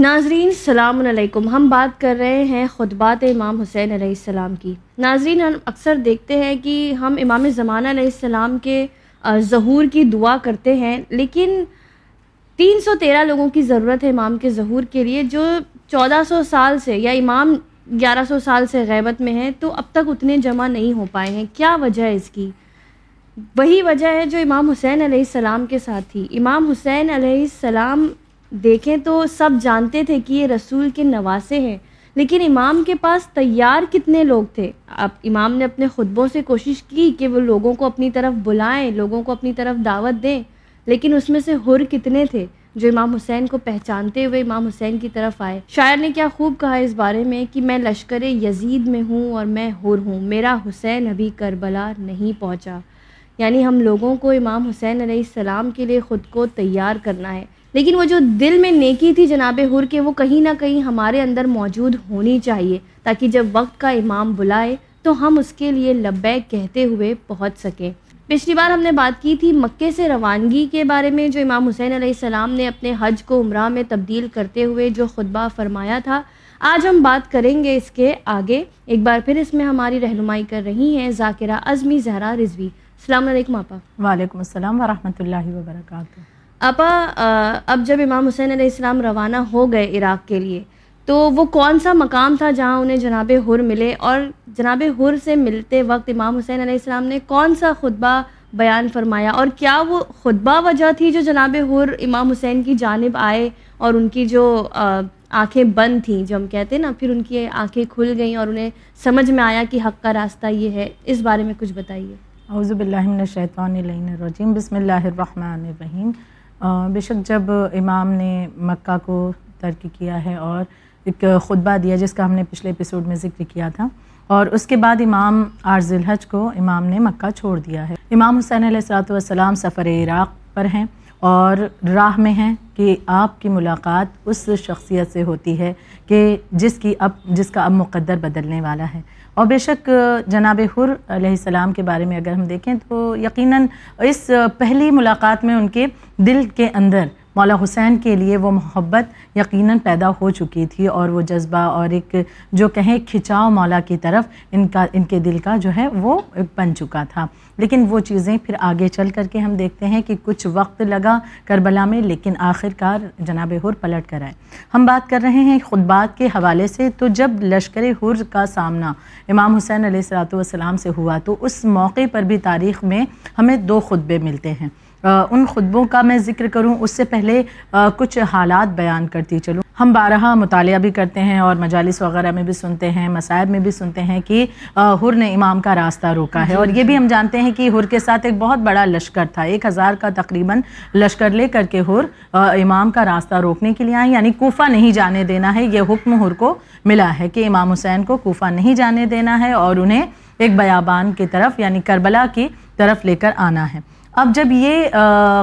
ناظرین السلام علیکم۔ ہم بات کر رہے ہیں خطبات امام حسین علیہ السلام کی۔ ناظرین، ہم اکثر دیکھتے ہیں کہ ہم امام زمانہ علیہ السلام کے ظہور کی دعا کرتے ہیں، لیکن تین سو تیرہ لوگوں کی ضرورت ہے امام کے ظہور کے لیے، جو چودہ سو سال سے یا امام گیارہ سو سال سے غیبت میں ہیں، تو اب تک اتنے جمع نہیں ہو پائے ہیں۔ کیا وجہ ہے اس کی؟ وہی وجہ ہے جو امام حسین علیہ السلام کے ساتھ تھی۔ امام حسین علیہ السلام دیکھیں تو سب جانتے تھے کہ یہ رسول کے نواسے ہیں، لیکن امام کے پاس تیار کتنے لوگ تھے؟ اب امام نے اپنے خطبوں سے کوشش کی کہ وہ لوگوں کو اپنی طرف بلائیں، لوگوں کو اپنی طرف دعوت دیں، لیکن اس میں سے حر کتنے تھے جو امام حسین کو پہچانتے ہوئے امام حسین کی طرف آئے۔ شاعر نے کیا خوب کہا اس بارے میں کہ میں لشکر یزید میں ہوں اور میں حر ہوں، میرا حسین ابھی کربلا نہیں پہنچا۔ یعنی ہم لوگوں کو امام حسین علیہ السلام کے لیے خود کو تیار کرنا ہے۔ لیکن وہ جو دل میں نیکی تھی جناب حر کے، وہ کہیں نہ کہیں ہمارے اندر موجود ہونی چاہیے تاکہ جب وقت کا امام بلائے تو ہم اس کے لیے لبیک کہتے ہوئے پہنچ سکیں۔ پچھلی بار ہم نے بات کی تھی مکے سے روانگی کے بارے میں، جو امام حسین علیہ السلام نے اپنے حج کو عمرہ میں تبدیل کرتے ہوئے جو خطبہ فرمایا تھا، آج ہم بات کریں گے اس کے آگے۔ ایک بار پھر اس میں ہماری رہنمائی کر رہی ہیں ذاکرہ ازمی زہرا رضوی۔ السلام علیکم آپا۔ وعلیکم السلام ورحمۃ اللہ وبرکاتہ۔ اپا اب جب امام حسین علیہ السلام روانہ ہو گئے عراق کے لیے، تو وہ کون سا مقام تھا جہاں انہیں جناب حر ملے؟ اور جناب حر سے ملتے وقت امام حسین علیہ السلام نے کون سا خطبہ بیان فرمایا؟ اور کیا وہ خطبہ وجہ تھی جو جناب حر امام حسین کی جانب آئے اور ان کی جو آنکھیں بند تھیں، جو ہم کہتے ہیں نا، پھر ان کی آنکھیں کھل گئیں اور انہیں سمجھ میں آیا کہ حق کا راستہ یہ ہے؟ اس بارے میں کچھ بتائیے۔ اعوذ باللہ من الشیطان الرجیم، بسم اللہ الرحمن الرحیم۔ بے شک جب امام نے مکہ کو ترک کیا ہے اور ایک خطبہ دیا جس کا ہم نے پچھلے ایپیسوڈ میں ذکر کیا تھا، اور اس کے بعد امام عارض الحج کو امام نے مکہ چھوڑ دیا ہے۔ امام حسین علیہ السلاۃ والسلام سفر عراق پر ہیں اور راہ میں ہیں کہ آپ کی ملاقات اس شخصیت سے ہوتی ہے کہ جس کی اب، جس کا اب مقدر بدلنے والا ہے۔ اور بے شک، جناب حر علیہ السلام کے بارے میں اگر ہم دیکھیں تو یقیناً اس پہلی ملاقات میں ان کے دل کے اندر مولا حسین کے لیے وہ محبت یقیناً پیدا ہو چکی تھی اور وہ جذبہ اور ایک جو کہیں کھچاؤ مولا کی طرف ان کا ان کے دل کا جو ہے وہ بن چکا تھا۔ لیکن وہ چیزیں پھر آگے چل کر کے ہم دیکھتے ہیں کہ کچھ وقت لگا کربلا میں، لیکن آخر کار جناب حر پلٹ کر آئے۔ ہم بات کر رہے ہیں خطبات کے حوالے سے، تو جب لشکر حر کا سامنا امام حسین علیہ السلاۃ والسلام سے ہوا، تو اس موقع پر بھی تاریخ میں ہمیں دو خطبے ملتے ہیں۔ ان خطبوں کا میں ذکر کروں۔ اس سے پہلے کچھ حالات بیان کرتی چلوں۔ ہم بارہا مطالعہ بھی کرتے ہیں اور مجالس وغیرہ میں بھی سنتے ہیں مصائب میں بھی سنتے ہیں کہ حر نے امام کا راستہ روکا ہے۔ اور یہ بھی ہم جانتے ہیں کہ حر کے ساتھ ایک بہت بڑا لشکر تھا۔ ایک ہزار کا تقریباً لشکر لے کر کے حر امام کا راستہ روکنے کے لیے آئے۔ یعنی کوفہ نہیں جانے دینا ہے یہ حکم حر کو ملا ہے کہ امام حسین کو کوفہ نہیں جانے دینا ہے اور انہیں ایک بیابان کی طرف یعنی کربلا کی طرف لے کر آنا ہے۔ اب جب یہ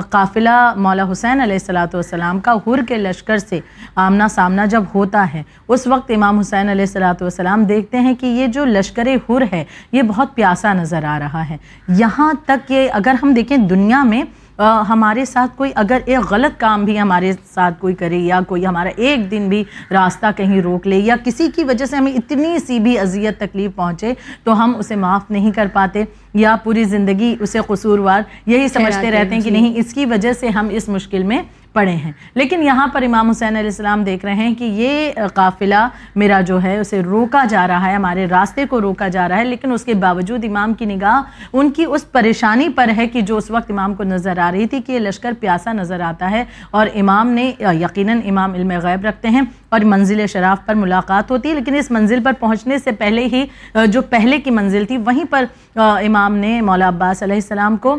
قافلہ مولا حسین علیہ السلاۃ والسلام کا حر کے لشکر سے آمنا سامنا جب ہوتا ہے، اس وقت امام حسین علیہ السلاۃ والسلام دیکھتے ہیں کہ یہ جو لشکر حر ہے، یہ بہت پیاسا نظر آ رہا ہے۔ یہاں تک کہ اگر ہم دیکھیں دنیا میں ہمارے ساتھ کوئی اگر ایک غلط کام بھی ہمارے ساتھ کوئی کرے یا کوئی ہمارا ایک دن بھی راستہ کہیں روک لے یا کسی کی وجہ سے ہمیں اتنی سی بھی اذیت تکلیف پہنچے تو ہم اسے معاف نہیں کر پاتے یا پوری زندگی اسے قصوروار یہی سمجھتے رہتے ہیں کہ جی۔ نہیں اس کی وجہ سے ہم اس مشکل میں پڑے ہیں۔ لیکن یہاں پر امام حسین علیہ السلام دیکھ رہے ہیں کہ یہ قافلہ میرا جو ہے، اسے روکا جا رہا ہے، ہمارے راستے کو روکا جا رہا ہے، لیکن اس کے باوجود امام کی نگاہ، ان کی اس پریشانی پر ہے کہ جو اس وقت امام کو نظر آ رہی تھی کہ یہ لشکر پیاسا نظر آتا ہے اور امام نے، یقیناً امام علم غیب رکھتے ہیں اور منزل شراف پر ملاقات ہوتی ہے۔ لیکن اس منزل پر پہنچنے سے پہلے ہی، جو پہلے کی منزل تھی، وہیں پر، امام نے مولا عباس علیہ السلام کو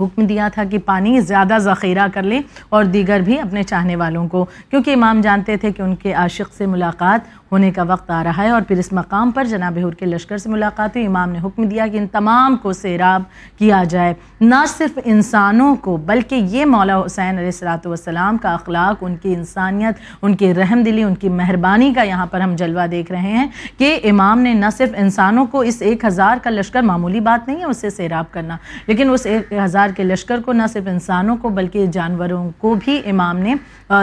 حکم دیا تھا کہ پانی زیادہ ذخیرہ کر لیں اور دیگر بھی اپنے چاہنے والوں کو، کیونکہ امام جانتے تھے کہ ان کے عاشق سے ملاقات ہونے کا وقت آ رہا ہے اور پھر اس مقام پر جناب حر کے لشکر سے ملاقات ہوئی امام نے حکم دیا کہ ان تمام کو سیراب کیا جائے۔ نہ صرف انسانوں کو، بلکہ یہ مولا حسین علیہ السلاۃ والسلام کا اخلاق، ان کی انسانیت، ان کی رحم دلی، ان کی مہربانی کا یہاں پر ہم جلوہ دیکھ رہے ہیں کہ امام نے نہ صرف انسانوں کو اس ایک ہزار کا لشکر، معمولی بات نہیں ہے اسے سیراب کرنا، لیکن اس ایک ہزار کے لشکر کو نہ صرف انسانوں کو، بلکہ جانوروں کو بھی امام نے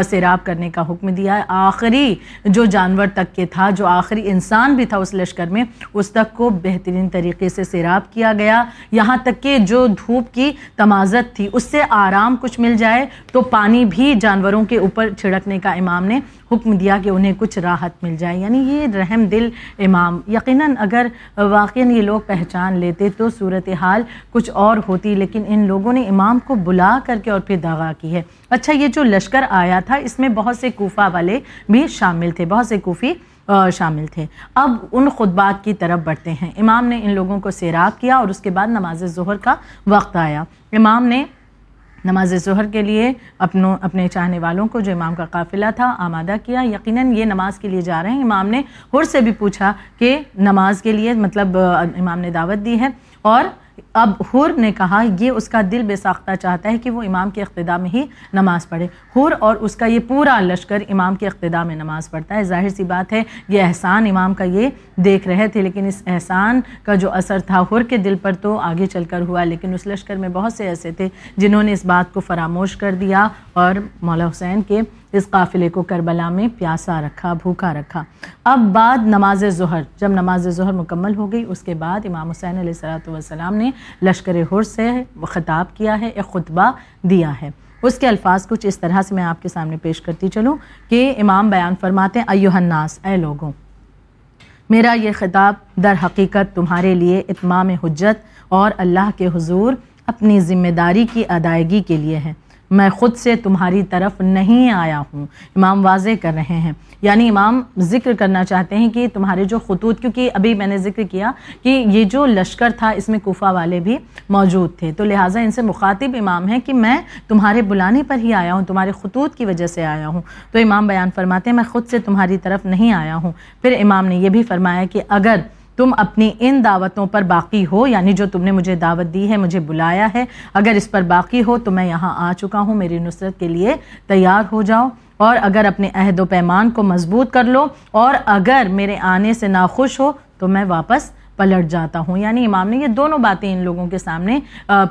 سیراب کرنے کا حکم دیا ہے۔ آخری جو جانور تک کے تھا جو آخری انسان بھی تھا اس لشکر میں، اس تک کو بہترین طریقے سے سیراب کیا گیا۔ یہاں تک کہ جو دھوپ کی تمازت تھی، اس سے آرام کچھ مل جائے تو پانی بھی جانوروں کے اوپر چھڑکنے کا امام نے حکم دیا کہ انہیں کچھ راحت مل جائے۔ یعنی یہ رحم دل امام۔ یقیناً اگر واقعاً یہ لوگ پہچان لیتے تو صورتحال کچھ اور ہوتی، لیکن ان لوگوں نے امام کو بلا کر کے اور پھر دغا کی ہے۔ اچھا یہ جو لشکر آیا تھا، اس میں بہت سے کوفہ والے بھی شامل تھے، بہت سے کوفی شامل تھے۔ اب ان خطبات کی طرف بڑھتے ہیں۔ امام نے ان لوگوں کو سیراب کیا اور اس کے بعد نماز ظہر کا وقت آیا۔ امام نے نماز ظہر کے لیے اپنوں، اپنے چاہنے والوں کو جو امام کا قافلہ تھا آمادہ کیا۔ یقیناً یہ نماز کے لیے جا رہے ہیں۔ امام نے ہر سے بھی پوچھا کہ نماز کے لیے مطلب امام نے دعوت دی ہے اور اب حر نے کہا، یہ اس کا دل بے ساختہ چاہتا ہے کہ وہ امام کے اقتدا میں ہی نماز پڑھے۔ حر اور اس کا یہ پورا لشکر امام کے اقتدا میں نماز پڑھتا ہے۔ ظاہر سی بات ہے، یہ احسان امام کا یہ دیکھ رہے تھے، لیکن اس احسان کا جو اثر تھا حر کے دل پر تو آگے چل کر ہوا، لیکن اس لشکر میں بہت سے ایسے تھے جنہوں نے اس بات کو فراموش کر دیا۔ اور مولا حسین کے اس قافلے کو کربلا میں پیاسا رکھا، بھوکا رکھا۔ اب بعد نماز ظہر، جب نماز ظہر مکمل ہو گئی، اس کے بعد امام حسین علیہ صلاۃ والسلام نے لشکر حر سے خطاب کیا ہے، ایک خطبہ دیا ہے۔ اس کے الفاظ کچھ اس طرح سے میں آپ کے سامنے پیش کرتی چلوں کہ امام بیان فرماتے ہیں ایوہ الناس، اے لوگوں، میرا یہ خطاب در حقیقت تمہارے لیے اتمام حجت اور اللہ کے حضور اپنی ذمہ داری کی ادائیگی کے لیے ہے۔ میں خود سے تمہاری طرف نہیں آیا ہوں۔ امام واضح کر رہے ہیں۔ یعنی امام ذکر کرنا چاہتے ہیں کہ تمہارے جو خطوط، کیونکہ ابھی میں نے ذکر کیا کہ یہ جو لشکر تھا، اس میں کوفہ والے بھی موجود تھے۔ تو لہٰذا ان سے مخاطب امام ہیں کہ میں تمہارے بلانے پر ہی آیا ہوں، تمہارے خطوط کی وجہ سے آیا ہوں۔ تو امام بیان فرماتے ہیں، میں خود سے تمہاری طرف نہیں آیا ہوں۔ پھر امام نے یہ بھی فرمایا کہ اگر تم اپنی ان دعوتوں پر باقی ہو یعنی جو تم نے مجھے دعوت دی ہے، مجھے بلایا ہے۔ اگر اس پر باقی ہو تو میں یہاں آ چکا ہوں، میری نصرت کے لیے تیار ہو جاؤ۔ اور اگر اپنے عہد و پیمان کو مضبوط کر لو، اور اگر میرے آنے سے ناخوش ہو تو میں واپس پلٹ جاتا ہوں۔ یعنی امام نے یہ دونوں باتیں ان لوگوں کے سامنے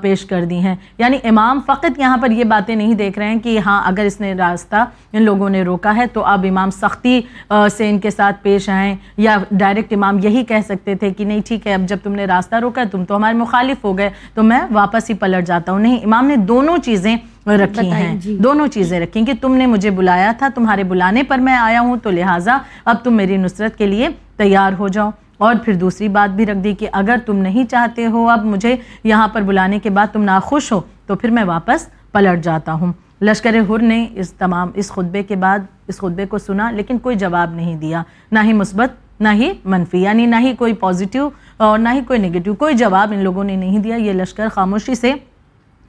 پیش کر دی ہیں۔ یعنی امام فقط یہاں پر یہ باتیں نہیں دیکھ رہے ہیں کہ ہاں اگر اس نے راستہ ان لوگوں نے روکا ہے تو اب امام سختی سے ان کے ساتھ پیش آئیں۔ یا ڈائریکٹ امام یہی کہہ سکتے تھے کہ نہیں ٹھیک ہے اب جب تم نے راستہ روکا ہے تم تو ہمارے مخالف ہو گئے تو میں واپس ہی پلٹ جاتا ہوں۔ نہیں امام نے دونوں چیزیں رکھی ہیں۔ جی۔ دونوں چیزیں رکھی کہ تم نے مجھے بلایا تھا تمہارے بلانے پر میں آیا ہوں تو لہٰذا اب تم میری نصرت کے لیے تیار ہو جاؤ۔ اور پھر دوسری بات بھی رکھ دی کہ اگر تم نہیں چاہتے ہو اب مجھے یہاں پر بلانے کے بعد تم ناخوش ہو، تو پھر میں واپس پلٹ جاتا ہوں۔ لشکر حر نے اس تمام، اس خطبے کے بعد اس خطبے کو سنا، لیکن کوئی جواب نہیں دیا۔ نہ ہی مثبت، نہ ہی منفی یعنی نہ ہی کوئی پازیٹیو اور نہ ہی کوئی نگیٹیو کوئی جواب ان لوگوں نے نہیں دیا۔ یہ لشکر خاموشی سے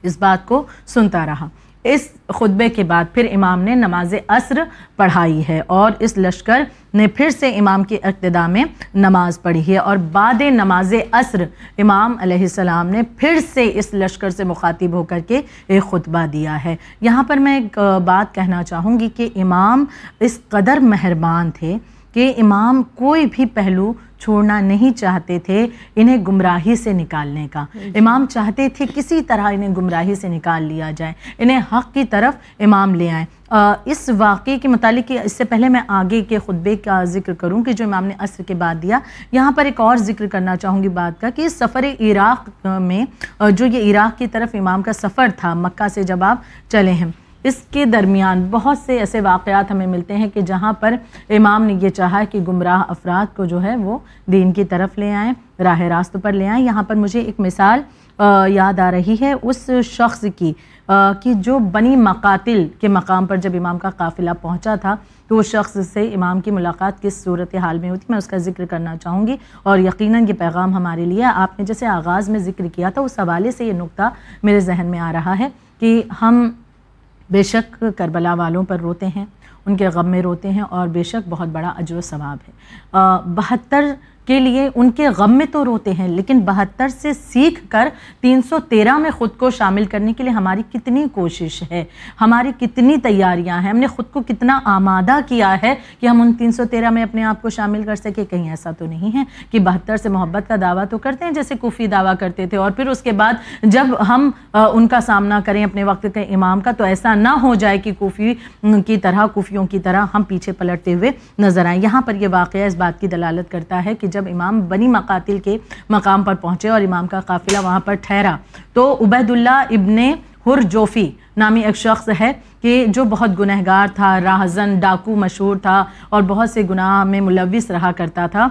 اس بات کو سنتا رہا۔ اس خطبے کے بعد پھر امام نے نماز عصر پڑھائی ہے اور اس لشکر نے پھر سے امام کی اقتدا میں نماز پڑھی ہے اور بعد نماز عصر امام علیہ السلام نے پھر سے اس لشکر سے مخاطب ہو کر کے ایک خطبہ دیا ہے۔ یہاں پر میں ایک بات کہنا چاہوں گی کہ امام اس قدر مہربان تھے کہ امام کوئی بھی پہلو چھوڑنا نہیں چاہتے تھے انہیں گمراہی سے نکالنے کا۔ امام چاہتے تھے کسی طرح انہیں گمراہی سے نکال لیا جائے۔ انہیں حق کی طرف امام لے آئیں۔ اس واقعے کے متعلق اس سے پہلے میں آگے کے خطبے کا ذکر کروں کہ جو امام نے عصر کے بعد دیا۔ یہاں پر ایک اور ذکر کرنا چاہوں گی بات کا کہ سفر عراق میں جو یہ عراق کی طرف امام کا سفر تھا، مکہ سے جب آپ چلے ہیں۔ اس کے درمیان بہت سے ایسے واقعات ہمیں ملتے ہیں کہ جہاں پر امام نے یہ چاہا کہ گمراہ افراد کو جو ہے وہ دین کی طرف لے آئیں، راہ راست پر لے آئیں۔ یہاں پر مجھے ایک مثال یاد آ رہی ہے اس شخص کی کہ جو بنی مقاتل کے مقام پر جب امام کا قافلہ پہنچا تھا، تو اس شخص سے امام کی ملاقات کس صورت حال میں ہوتی میں اس کا ذکر کرنا چاہوں گی۔ اور یقیناً یہ پیغام ہمارے لیے، آپ نے جیسے آغاز میں ذکر کیا تھا، اس حوالے سے یہ نقطہ میرے ذہن میں آ رہا ہے کہ ہم بے شک کربلا والوں پر روتے ہیں، ان کے غم میں روتے ہیں اور بے شک بہت بڑا اجر و ثواب ہے۔ بہتر کے لیے ان کے غم میں تو روتے ہیں، لیکن بہتر سے سیکھ کر تین سو تیرہ میں خود کو شامل کرنے کے لیے ہماری کتنی کوشش ہے، ہماری کتنی تیاریاں ہیں، ہم نے خود کو کتنا آمادہ کیا ہے کہ ہم ان تین سو تیرہ میں اپنے آپ کو شامل کر سکے کہیں ایسا تو نہیں ہے کہ بہتر سے محبت کا دعویٰ تو کرتے ہیں، جیسے کوفی دعویٰ کرتے تھے۔ اور پھر اس کے بعد جب ہم ان کا سامنا کریں اپنے وقت کے امام کا، تو ایسا نہ ہو جائے کہ کوفی کی طرح، کوفیوں کی طرح ہم پیچھے پلٹتے ہوئے نظر آئیں۔ یہاں پر یہ واقعہ اس بات کی دلالت کرتا ہے کہ جب امام بنی مقاتل کے مقام پر پہنچے اور امام کا قافلہ وہاں پر ٹھہرا تو عبید اللہ ابن ہر جوفی نامی ایک شخص ہے کہ جو بہت گنہگار تھا، راہزن، ڈاکو مشہور تھا اور بہت سے گناہ میں ملوث رہا کرتا تھا۔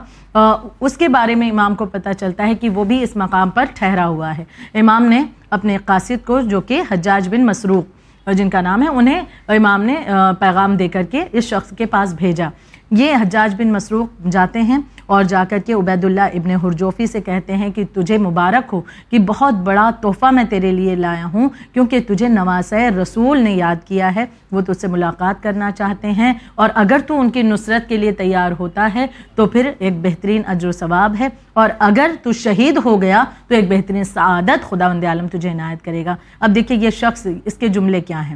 اس کے بارے میں امام کو پتہ چلتا ہے کہ وہ بھی اس مقام پر ٹھہرا ہوا ہے۔ امام نے اپنے قاصد کو جو کہ حجاج بن مسروق، جن کا نام ہے، انہیں امام نے پیغام دے کر کے اس شخص کے پاس بھیجا۔ یہ حجاج بن مسروق جاتے ہیں اور جا کر کے عبید اللہ ابن حرجوفی سے کہتے ہیں کہ تجھے مبارک ہو کہ بہت بڑا تحفہ میں تیرے لیے لایا ہوں کیونکہ تجھے نواز رسول نے یاد کیا ہے، وہ تجھ سے ملاقات کرنا چاہتے ہیں اور اگر تو ان کی نصرت کے لیے تیار ہوتا ہے تو پھر ایک بہترین اجر و ثواب ہے اور اگر تو شہید ہو گیا تو ایک بہترین سعادت خدا وند عالم تجھے عنایت کرے گا۔ اب دیکھیے یہ شخص اس کے جملے کیا ہیں۔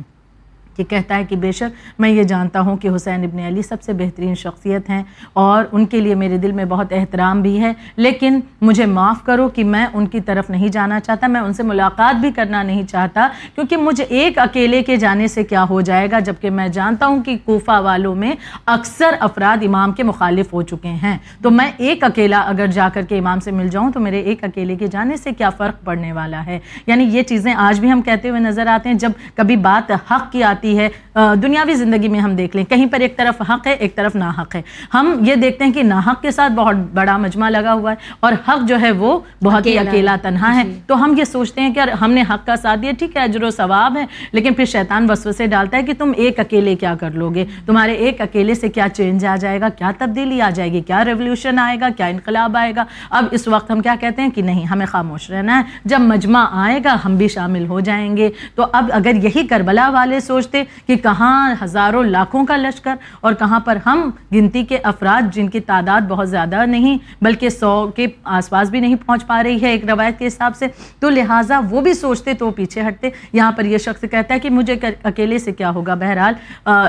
کہ کہتا ہے کہ بے شک میں یہ جانتا ہوں کہ حسین ابن علی سب سے بہترین شخصیت ہیں اور ان کے لیے میرے دل میں بہت احترام بھی ہے، لیکن مجھے معاف کرو کہ میں ان کی طرف نہیں جانا چاہتا، میں ان سے ملاقات بھی کرنا نہیں چاہتا، کیونکہ مجھے ایک اکیلے کے جانے سے کیا ہو جائے گا، جبکہ میں جانتا ہوں کہ کوفہ والوں میں اکثر افراد امام کے مخالف ہو چکے ہیں۔ تو میں ایک اکیلا اگر جا کر کے امام سے مل جاؤں تو میرے ایک اکیلے کے جانے سے کیا فرق پڑنے والا ہے؟ یعنی یہ چیزیں آج بھی ہم کہتے ہوئے نظر آتے ہیں، جب کبھی بات حق کی آتی ہے دنیاوی زندگی میں ہم دیکھ لیں کہیں پر ایک طرف حق ہے ایک طرف ناحق ہے۔ ہم یہ دیکھتے ہیں کہ ناحق کے ساتھ بہت بڑا مجمع لگا ہوا ہے اور حق جو ہے وہ بہت ہی اکیلا تنہا ہے۔ جی۔ تو ہم یہ سوچتے ہیں کہ ہم نے حق کا ساتھ دیا ٹھیک ہے اجر و ثواب ہے لیکن پھر شیطان وسو سے ڈالتا ہے کہ تم ایک اکیلے کیا کر لو گے؟ تمہارے ایک اکیلے سے کیا چینج آ جائے گا؟ کیا تبدیلی آ جائے گی؟ کیا ریولیوشن آئے گا؟ کیا انقلاب آئے گا؟ اب اس وقت ہم کیا کہتے ہیں کہ نہیں ہمیں خاموش رہنا ہے۔ جب مجمع آئے گا ہم بھی شامل ہو جائیں گے۔ تو اب اگر یہی کربلا والے سوچتے کہ کہاں ہزاروں لاکھوں کا لشکر اور کہاں پر ہم گنتی کے افراد جن کی تعداد بہت زیادہ نہیں بلکہ سو کے آس پاس بھی نہیں پہنچ پا رہی ہے ایک روایت کے حساب سے، تو لہٰذا وہ بھی سوچتے تو پیچھے ہٹتے۔ یہاں پر یہ شخص کہتا ہے کہ مجھے اکیلے سے کیا ہوگا؟ بہرحال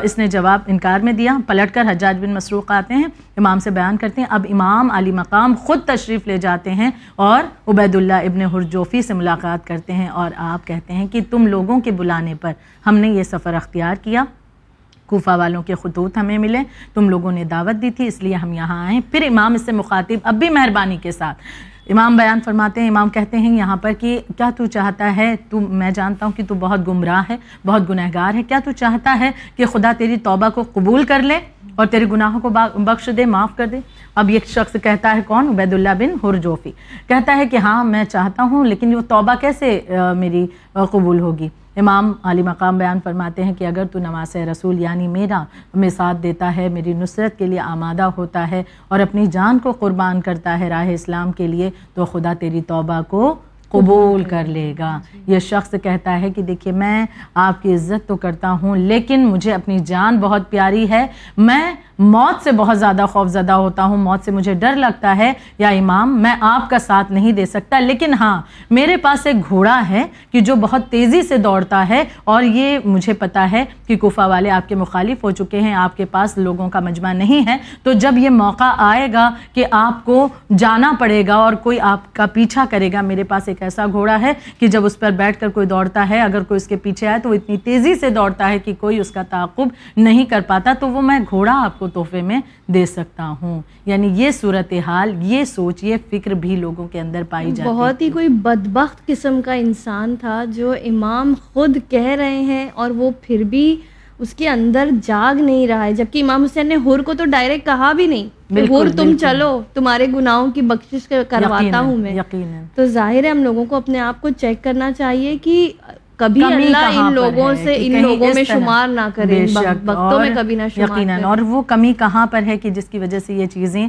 اس نے جواب انکار میں دیا۔ پلٹ کر حجاج بن مسروق آتے ہیں۔ امام سے بیان کرتے ہیں، اب امام علی مقام خود تشریف لے جاتے ہیں اور عبید اللہ ابن حرجوفی سے ملاقات کرتے ہیں اور آپ کہتے ہیں کہ تم لوگوں کے بلانے پر ہم نے یہ سفر اختیار کیا۔ کوفہ والوں کے خطوط ہمیں ملے، تم لوگوں نے دعوت دی تھی، اس لیے ہم یہاں آئے پھر امام اس سے مخاطب، اب بھی مہربانی کے ساتھ۔ امام بیان فرماتے ہیں، امام کہتے ہیں یہاں پر کہ کیا تو چاہتا ہے، تو میں جانتا ہوں کہ تو بہت گمراہ ہے، بہت گنہگار ہے۔ کیا تو چاہتا ہے کہ خدا تیری توبہ کو قبول کر لے؟ اور تیرے گناہوں کو بخش دے، معاف کر دے۔ اب ایک شخص کہتا ہے کون؟ عبید اللہ بن ہرجوفی کہتا ہے کہ ہاں میں چاہتا ہوں، لیکن وہ توبہ کیسے میری قبول ہوگی؟ امام علی مقام بیان فرماتے ہیں کہ اگر تو نواز رسول یعنی میرا، میں ساتھ دیتا ہے، میری نصرت کے لیے آمادہ ہوتا ہے اور اپنی جان کو قربان کرتا ہے راہ اسلام کے لیے، تو خدا تیری توبہ کو قبول کر لے گا۔ یہ شخص کہتا ہے کہ دیکھیے میں آپ کی عزت تو کرتا ہوں، لیکن مجھے اپنی جان بہت پیاری ہے۔ میں موت سے بہت زیادہ خوف زدہ ہوتا ہوں، موت سے مجھے ڈر لگتا ہے۔ یا امام، میں آپ کا ساتھ نہیں دے سکتا، لیکن ہاں میرے پاس ایک گھوڑا ہے کہ جو بہت تیزی سے دوڑتا ہے۔ اور یہ مجھے پتا ہے کہ کوفہ والے آپ کے مخالف ہو چکے ہیں، آپ کے پاس لوگوں کا مجمع نہیں ہے۔ تو جب یہ موقع آئے گا کہ آپ کو جانا پڑے گا اور کوئی آپ کا پیچھا کرے گا، میرے پاس ایک ایک ایسا گھوڑا ہے کہ جب اس پر بیٹھ کر کوئی دوڑتا ہے، اگر کوئی اس کے پیچھے آئے تو وہ اتنی تیزی سے دوڑتا ہے کہ کوئی اس کا تعاقب نہیں کر پاتا۔ تو وہ میں گھوڑا آپ کو تحفے میں دے سکتا ہوں۔ یعنی یہ صورتحال، یہ سوچ، یہ فکر بھی لوگوں کے اندر پائی جاتی بہت ہی کوئی بدبخت قسم کا انسان تھا جو امام خود کہہ رہے ہیں اور وہ پھر بھی اس کے اندر جاگ نہیں رہا ہے جبکہ امام حسین نے ہور کو تو ڈائریکٹ کہا بھی نہیں ہور تم چلو تمہارے گناہوں کی بخشش کرواتا ہوں میں۔ تو ظاہر ہے ہم لوگوں کو اپنے آپ کو چیک کرنا چاہیے کہ کبھی اللہ ان لوگوں سے ان لوگوں میں شمار نہ کرے وقتوں میں کبھی نہ شمار اور وہ کمی کہاں پر ہے کہ جس کی وجہ سے یہ چیزیں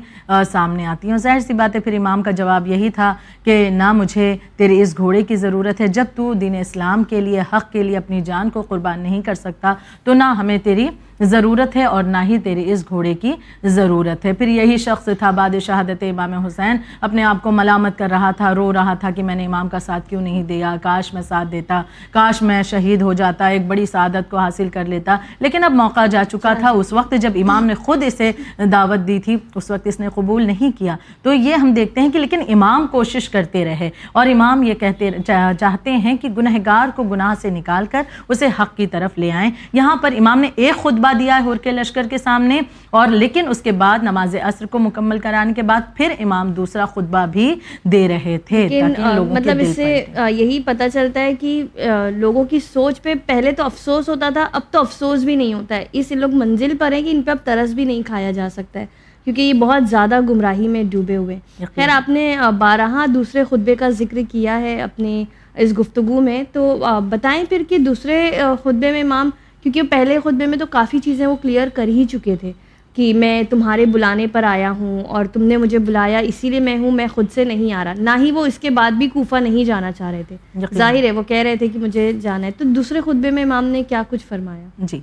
سامنے آتی ہیں۔ ظاہر سی بات ہے پھر امام کا جواب یہی تھا کہ نہ مجھے تیرے اس گھوڑے کی ضرورت ہے۔ جب تو دین اسلام کے لیے حق کے لیے اپنی جان کو قربان نہیں کر سکتا تو نہ ہمیں تیری ضرورت ہے اور نہ ہی تیرے اس گھوڑے کی ضرورت ہے۔ پھر یہی شخص تھا بعد شہادت امام حسین۔ اپنے آپ کو ملامت کر رہا تھا، رو رہا تھا کہ میں نے امام کا ساتھ کیوں نہیں دیا؟ کاش میں ساتھ دیتا، کاش میں شہید ہو جاتا، ایک بڑی سعادت کو حاصل کر لیتا۔ لیکن اب موقع جا چکا تھا۔ اس وقت جب امام نے خود اسے دعوت دی تھی، اس وقت اس نے قبول نہیں کیا۔ تو یہ ہم دیکھتے ہیں کہ لیکن امام کوشش کرتے رہے۔ اور امام یہ کہتے چاہتے ہیں کہ گنہگار کو گناہ سے نکال کر اسے حق کی طرف لے آئیں۔ یہاں پر امام نے ایک خطبہ دیا ہے ہور کے لشکر کے سامنے اور لیکن اس کے بعد نماز عصر کو مکمل کرانے کے بعد پھر امام دوسرا خطبہ بھی دے رہے تھے مطلب اس سے یہی پتہ چلتا ہے کہ لوگوں کی سوچ پہ پہلے تو افسوس ہوتا تھا اب تو افسوس بھی نہیں ہوتا ہے۔ اس لوگ منزل پر ہیں کہ ان پہ اب ترس بھی نہیں کھایا جا سکتا ہے کیونکہ یہ بہت زیادہ گمراہی میں ڈوبے ہوئے خیر آپ نے بارہا دوسرے خطبے کا ذکر کیا ہے اپنے اس گفتگو میں تو بتائیں پھر کہ دوسرے خطبے میں امام کیونکہ پہلے خطبے میں تو کافی چیزیں وہ کلیئر کر ہی چکے تھے کہ میں تمہارے بلانے پر آیا ہوں اور تم نے مجھے بلایا اسی لیے میں ہوں میں خود سے نہیں آ رہا۔ نہ ہی وہ اس کے بعد بھی کوفہ نہیں جانا چاہ رہے تھے۔ ظاہر ہے وہ کہہ رہے تھے کہ مجھے جانا ہے۔ تو دوسرے خطبے میں امام نے کیا کچھ فرمایا؟ جی۔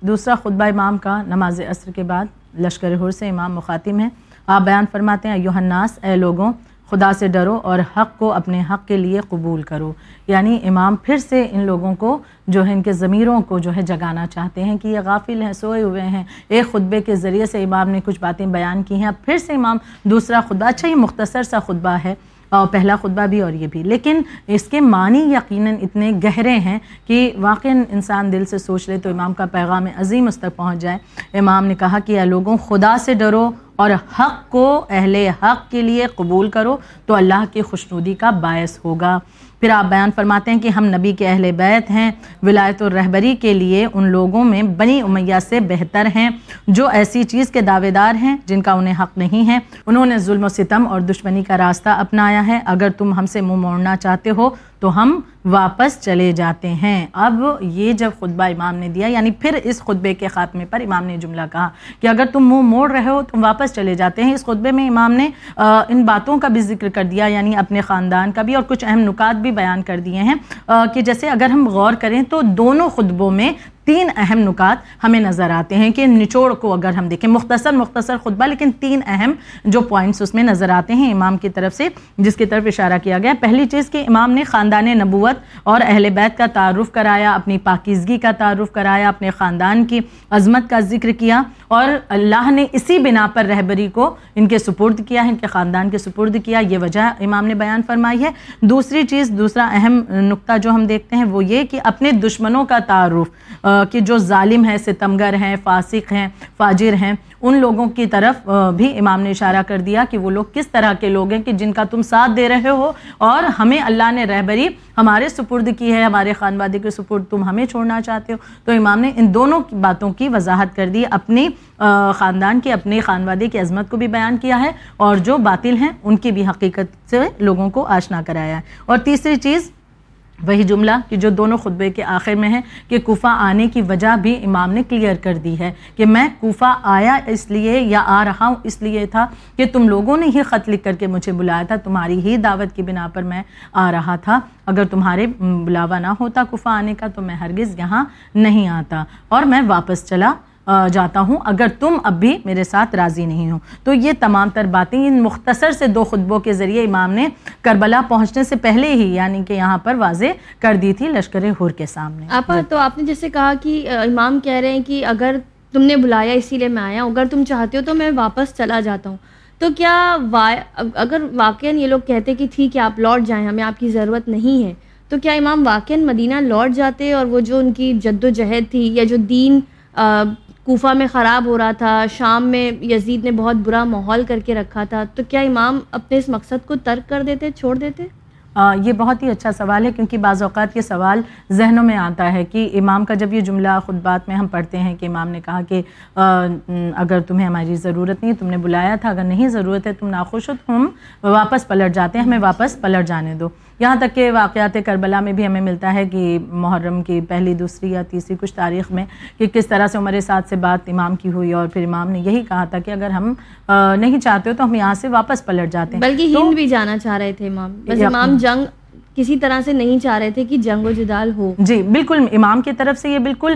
دوسرا خطبہ امام کا نماز عصر کے بعد لشکر حر سے امام مخاطم ہے آپ بیان فرماتے ہیں یوحناس اے لوگوں خدا سے ڈرو اور حق کو اپنے حق کے لیے قبول کرو۔ یعنی امام پھر سے ان لوگوں کو جو ہے ان کے ضمیروں کو جو ہے جگانا چاہتے ہیں کہ یہ غافل ہیں، سوئے ہوئے ہیں۔ ایک خطبے کے ذریعے سے امام نے کچھ باتیں بیان کی ہیں۔ اب پھر سے امام دوسرا خطبہ اچھا یہ مختصر سا خطبہ ہے۔ پہلا خطبہ بھی اور یہ بھی۔ لیکن اس کے معنی یقیناً اتنے گہرے ہیں کہ واقع انسان دل سے سوچ لے تو امام کا پیغام عظیم اس تک پہنچ جائے۔ امام نے کہا کہ اے لوگوں، خدا سے ڈرو اور حق کو اہل حق کے لیے قبول کرو تو اللہ کی خوشنودی کا باعث ہوگا۔ پھر آپ بیان فرماتے ہیں کہ ہم نبی کے اہل بیت ہیں، ولایت الرحبری کے لیے ان لوگوں میں بنی امیہ سے بہتر ہیں جو ایسی چیز کے دعوے دار ہیں جن کا انہیں حق نہیں ہے۔ انہوں نے ظلم و ستم اور دشمنی کا راستہ اپنایا ہے۔ اگر تم ہم سے منہ موڑنا چاہتے ہو تو ہم واپس چلے جاتے ہیں۔ اب یہ جب خطبہ امام نے دیا یعنی پھر اس خطبے کے خاتمے پر امام نے جملہ کہا کہ اگر تم منہ موڑ رہے ہو، تم واپس چلے جاتے ہیں۔ اس خطبے میں امام نے ان باتوں کا بھی ذکر کر دیا یعنی اپنے خاندان کا بھی اور کچھ اہم نکات بھی بیان کر دیے ہیں۔ کہ جیسے اگر ہم غور کریں تو دونوں خطبوں میں تین اہم نکات ہمیں نظر آتے ہیں کہ نچوڑ کو اگر ہم دیکھیں، مختصر مختصر خطبہ، لیکن تین اہم جو پوائنٹس اس میں نظر آتے ہیں امام کی طرف سے، جس کی طرف اشارہ کیا گیا۔ پہلی چیز کہ امام نے خاندان نبوت اور اہل بیت کا تعارف کرایا، اپنی پاکیزگی کا تعارف کرایا، اپنے خاندان کی عظمت کا ذکر کیا، اور اللہ نے اسی بنا پر رہبری کو ان کے سپرد کیا ہے ان کے خاندان کے سپرد کیا، یہ وجہ امام نے بیان فرمائی ہے۔ دوسری چیز، دوسرا اہم نقطہ جو ہم دیکھتے ہیں وہ یہ کہ اپنے دشمنوں کا تعارف کہ جو ظالم ہیں، ستمگر ہیں، فاسق ہیں، فاجر ہیں، ان لوگوں کی طرف بھی امام نے اشارہ کر دیا کہ وہ لوگ کس طرح کے لوگ ہیں کہ جن کا تم ساتھ دے رہے ہو اور ہمیں اللہ نے رہبری ہمارے سپرد کی ہے، ہمارے خانوادے کے سپرد تم ہمیں چھوڑنا چاہتے ہو۔ تو امام نے ان دونوں باتوں کی وضاحت کر دی، اپنی خاندان کی، اپنے خانوادے کی عظمت کو بھی بیان کیا ہے اور جو باطل ہیں، ان کی بھی حقیقت سے لوگوں کو آشنا کرایا ہے۔ اور تیسری چیز وہی جملہ کہ جو دونوں خطبے کے آخر میں ہے کہ کوفہ آنے کی وجہ بھی امام نے کلیئر کر دی ہے کہ میں کوفہ آیا اس لیے یا آ رہا ہوں اس لیے تھا کہ تم لوگوں نے ہی خط لکھ کر کے مجھے بلایا تھا، تمہاری ہی دعوت کی بنا پر میں آ رہا تھا۔ اگر تمہارے بلاوا نہ ہوتا کوفہ آنے کا تو میں ہرگز یہاں نہیں آتا۔ اور میں واپس چلا۔ جاتا ہوں اگر تم اب بھی میرے ساتھ راضی نہیں ہو۔ تو یہ تمام تر باتیں ان مختصر سے دو خطبوں کے ذریعے امام نے کربلا پہنچنے سے پہلے ہی یعنی کہ یہاں پر واضح کر دی تھی لشکر حر کے سامنے۔ آپ، تو آپ نے جیسے کہا کہ امام کہہ رہے ہیں کہ اگر تم نے بلایا اسی لیے میں آیا ہوں، اگر تم چاہتے ہو تو میں واپس چلا جاتا ہوں۔ تو کیا وا اگر واقع یہ لوگ کہتے کہ ٹھیک ہے، آپ لوٹ جائیں، ہمیں آپ کی ضرورت نہیں ہے، تو کیا امام واقع مدینہ لوٹ جاتے اور وہ جو ان کی جد و جہد تھی یا جو دین کوفہ میں خراب ہو رہا تھا، شام میں یزید نے بہت برا ماحول کر کے رکھا تھا، تو کیا امام اپنے اس مقصد کو ترک کر دیتے، چھوڑ دیتے؟ یہ بہت ہی اچھا سوال ہے، کیونکہ بعض اوقات یہ سوال ذہنوں میں آتا ہے کہ امام کا جب یہ جملہ خطبات میں ہم پڑھتے ہیں کہ امام نے کہا کہ اگر تمہیں ہماری ضرورت نہیں، تم نے بلایا تھا، اگر نہیں ضرورت ہے، تم ناخوش ہو تو ہم واپس پلٹ جاتے ہیں، ہمیں واپس پلٹ جانے دو۔ یہاں تک کہ واقعات کربلا میں بھی ہمیں ملتا ہے کہ محرم کی پہلی دوسری یا تیسری کچھ تاریخ میں کہ کس طرح سے عمر ساتھ سے بات امام کی ہوئی اور پھر امام نے یہی کہا تھا کہ اگر ہم نہیں چاہتے ہو تو ہم یہاں سے واپس پلٹ جاتے ہیں۔ بلکہ ہند بھی جانا چاہ رہے تھے امام۔ بس امام جنگ کسی طرح سے نہیں چاہ رہے تھے کہ جنگ و جدال ہو۔ جی بالکل۔ امام کی طرف سے یہ بالکل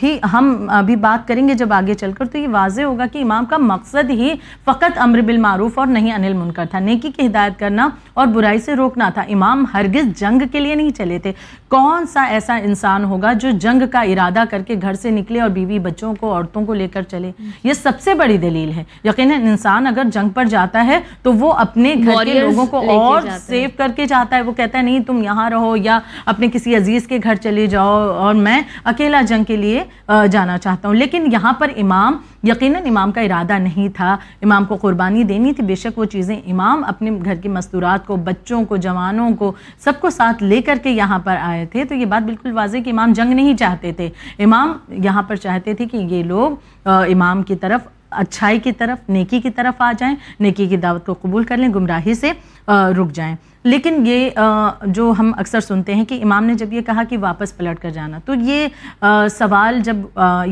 بھی ہم ابھی بات کریں گے جب آگے چل کر تو یہ واضح ہوگا کہ امام کا مقصد ہی فقط امر بالمعروف اور نہیں انل منکر تھا۔ نیکی کی ہدایت کرنا اور برائی سے روکنا تھا۔ امام ہرگز جنگ کے لیے نہیں چلے تھے۔ کون سا ایسا انسان ہوگا جو جنگ کا ارادہ کر کے گھر سے نکلے اور بیوی بچوں کو عورتوں کو لے کر چلے؟ یہ سب سے بڑی دلیل ہے۔ یقیناً انسان اگر جنگ پر جاتا ہے تو وہ اپنے گھر کے لوگوں کو اور سیو کر کے جاتا ہے۔ وہ کہتا ہے، نہیں، تم یہاں رہو یا اپنے کسی عزیز کے گھر چلے جاؤ اور میں اکیلا جنگ کے لیے جانا چاہتا ہوں. لیکن یہاں پر امام، یقیناً امام کا ارادہ نہیں تھا، امام کو قربانی دینی تھی، بے شک وہ چیزیں امام اپنے گھر کی مستورات کو، بچوں کو، جوانوں کو، سب کو ساتھ لے کر کے یہاں پر آئے تھے۔ تو یہ بات بالکل واضح کہ امام جنگ نہیں چاہتے تھے۔ امام یہاں پر چاہتے تھے کہ یہ لوگ امام کی طرف، اچھائی کی طرف، نیکی کی طرف آ جائیں، نیکی کی دعوت کو قبول کر لیں، گمراہی سے رک جائیں۔ لیکن یہ جو ہم اکثر سنتے ہیں کہ امام نے جب یہ کہا کہ واپس پلٹ کر جانا، تو یہ سوال جب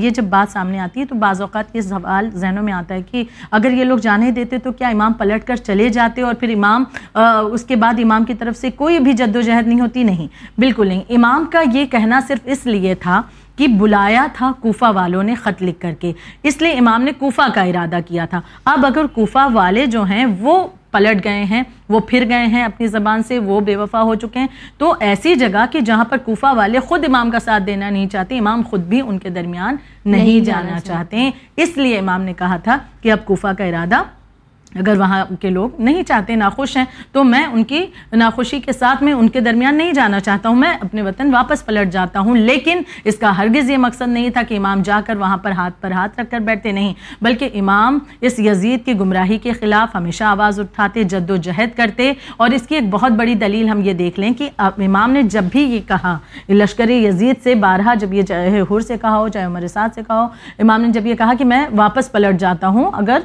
یہ جب بات سامنے آتی ہے تو بعض اوقات یہ سوال ذہنوں میں آتا ہے کہ اگر یہ لوگ جانے دیتے تو کیا امام پلٹ کر چلے جاتے اور پھر امام اس کے بعد امام کی طرف سے کوئی بھی جد و جہد نہیں ہوتی؟ نہیں، بالکل نہیں۔ امام کا یہ کہنا صرف اس لیے تھا کہ بلایا تھا کوفہ والوں نے خط لکھ کر کے، اس لیے امام نے کوفہ کا ارادہ کیا تھا۔ اب اگر کوفہ والے جو ہیں وہ پلٹ گئے ہیں وہ پھر گئے ہیں اپنی زبان سے وہ بے وفا ہو چکے ہیں۔ تو ایسی جگہ کہ جہاں پر کوفہ والے خود امام کا ساتھ دینا نہیں چاہتے امام خود بھی ان کے درمیان نہیں جانا چاہتے۔ ہیں اس لیے امام نے کہا تھا کہ اب کوفہ کا ارادہ اگر وہاں کے لوگ نہیں چاہتے، ناخوش ہیں، تو میں ان کی ناخوشی کے ساتھ میں ان کے درمیان نہیں جانا چاہتا ہوں، میں اپنے وطن واپس پلٹ جاتا ہوں۔ لیکن اس کا ہرگز یہ مقصد نہیں تھا کہ امام جا کر وہاں پر ہاتھ پر ہاتھ رکھ کر بیٹھتے، نہیں، بلکہ امام اس یزید کی گمراہی کے خلاف ہمیشہ آواز اٹھاتے، جد و جہد کرتے۔ اور اس کی ایک بہت بڑی دلیل ہم یہ دیکھ لیں کہ امام نے جب بھی یہ کہا، لشکر یزید سے، بارہا جب یہ چاہے حر سے کہا ہو چاہے عمر سعد سے کہا ہو، امام نے جب یہ کہا کہ میں واپس پلٹ جاتا ہوں، اگر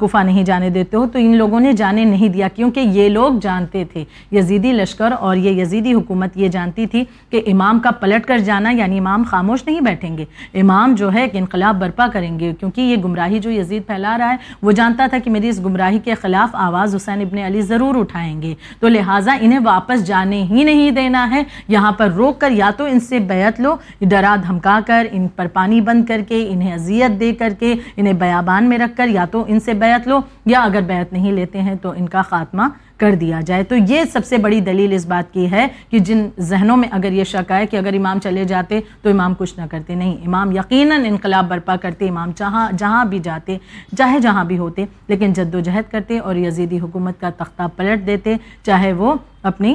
کفا نہیں جانے دے دیتے ہو تو ان لوگوں نے جانے نہیں دیا، کیونکہ یہ لوگ جانتے تھے۔ یزیدی لشکر اور یہ یزیدی حکومت یہ جانتی تھی کہ امام کا پلٹ کر جانا یعنی امام خاموش نہیں بیٹھیں گے۔ امام جو ہے کہ انقلاب برپا کریں گے، کیونکہ یہ گمراہی جو یزید پھیلا رہا ہے، وہ جانتا تھا کہ میری اس گمراہی کے خلاف آواز حسین ابن علی ضرور اٹھائیں گے۔ تو لہٰذا انہیں واپس جانے ہی نہیں دینا ہے۔ یہاں پر روک کر یا تو ان سے بیعت لو، ڈرا دھمکا کر، ان پر پانی بند کر کے، انہیں اذیت دے کر کے، انہیں بیابان میں رکھ کر یا تو ان سے بیعت لو، یا اگر بیعت نہیں لیتے ہیں تو ان کا خاتمہ کر دیا جائے۔ تو یہ سب سے بڑی دلیل اس بات کی ہے کہ جن ذہنوں میں اگر یہ شک آئے کہ اگر امام چلے جاتے تو امام کچھ نہ کرتے۔ نہیں، امام یقیناً انقلاب برپا کرتے، امام جہاں جہاں بھی جاتے، چاہے جہاں بھی ہوتے، لیکن جد و جہد کرتے اور یزیدی حکومت کا تختہ پلٹ دیتے، چاہے وہ اپنی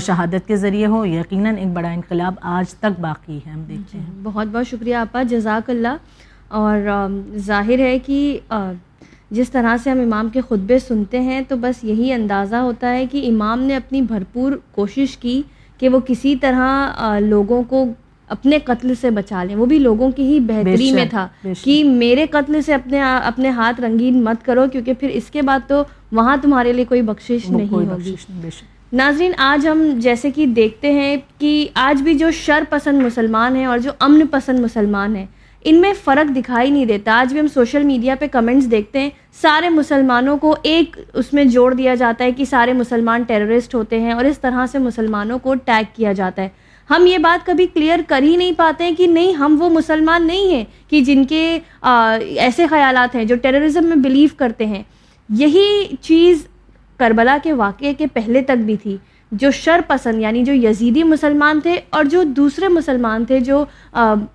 شہادت کے ذریعے ہو۔ یقیناً ایک بڑا انقلاب آج تک باقی ہے، ہم دیکھتے ہیں۔ بہت بہت شکریہ آپا، جزاک اللہ۔ اور ظاہر ہے کہ جس طرح سے ہم امام کے خطبے سنتے ہیں تو بس یہی اندازہ ہوتا ہے کہ امام نے اپنی بھرپور کوشش کی کہ وہ کسی طرح لوگوں کو اپنے قتل سے بچا لیں۔ وہ بھی لوگوں کی ہی بہتری میں تھا کہ میرے قتل سے اپنے اپنے ہاتھ رنگین مت کرو کیونکہ پھر اس کے بعد تو وہاں تمہارے لیے کوئی بخشش نہیں ہوگی۔ ناظرین آج ہم جیسے کہ دیکھتے ہیں کہ آج بھی جو شر پسند مسلمان ہیں اور جو امن پسند مسلمان ہیں ان میں فرق دکھائی نہیں دیتا۔ آج بھی ہم سوشل میڈیا پہ کمنٹس دیکھتے ہیں، سارے مسلمانوں کو ایک اس میں جوڑ دیا جاتا ہے کہ سارے مسلمان ٹیررسٹ ہوتے ہیں اور اس طرح سے مسلمانوں کو ٹیگ کیا جاتا ہے۔ ہم یہ بات کبھی کلیئر کر ہی نہیں پاتے ہیں کہ نہیں، ہم وہ مسلمان نہیں ہیں کہ جن کے ایسے خیالات ہیں جو ٹیررزم میں بلیو کرتے ہیں۔ یہی چیز کربلا کے واقعے کے پہلے تک بھی تھی۔ جو شر پسند یعنی جو یزیدی مسلمان تھے اور جو دوسرے مسلمان تھے، جو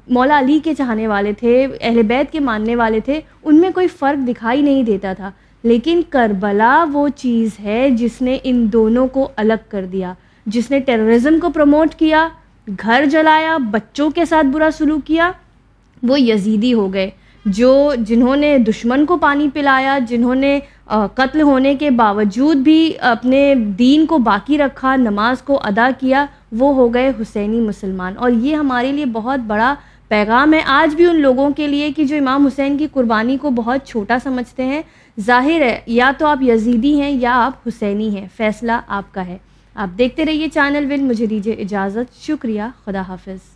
مولا علی کے چاہنے والے تھے، اہل بیت کے ماننے والے تھے، ان میں کوئی فرق دکھائی نہیں دیتا تھا۔ لیکن کربلا وہ چیز ہے جس نے ان دونوں کو الگ کر دیا، جس نے ٹیررزم کو پروموٹ کیا، گھر جلایا، بچوں کے ساتھ برا سلوک کیا، وہ یزیدی ہو گئے۔ جو جنہوں نے دشمن کو پانی پلایا، جنہوں نے قتل ہونے کے باوجود بھی اپنے دین کو باقی رکھا، نماز کو ادا کیا، وہ ہو گئے حسینی مسلمان۔ اور یہ ہمارے لیے بہت بڑا پیغام ہے۔ آج بھی ان لوگوں کے لیے کہ جو امام حسین کی قربانی کو بہت چھوٹا سمجھتے ہیں، ظاہر ہے، یا تو آپ یزیدی ہیں یا آپ حسینی ہیں، فیصلہ آپ کا ہے۔ آپ دیکھتے رہیے چینل ون مجھے دیجیے اجازت۔ شکریہ، خدا حافظ۔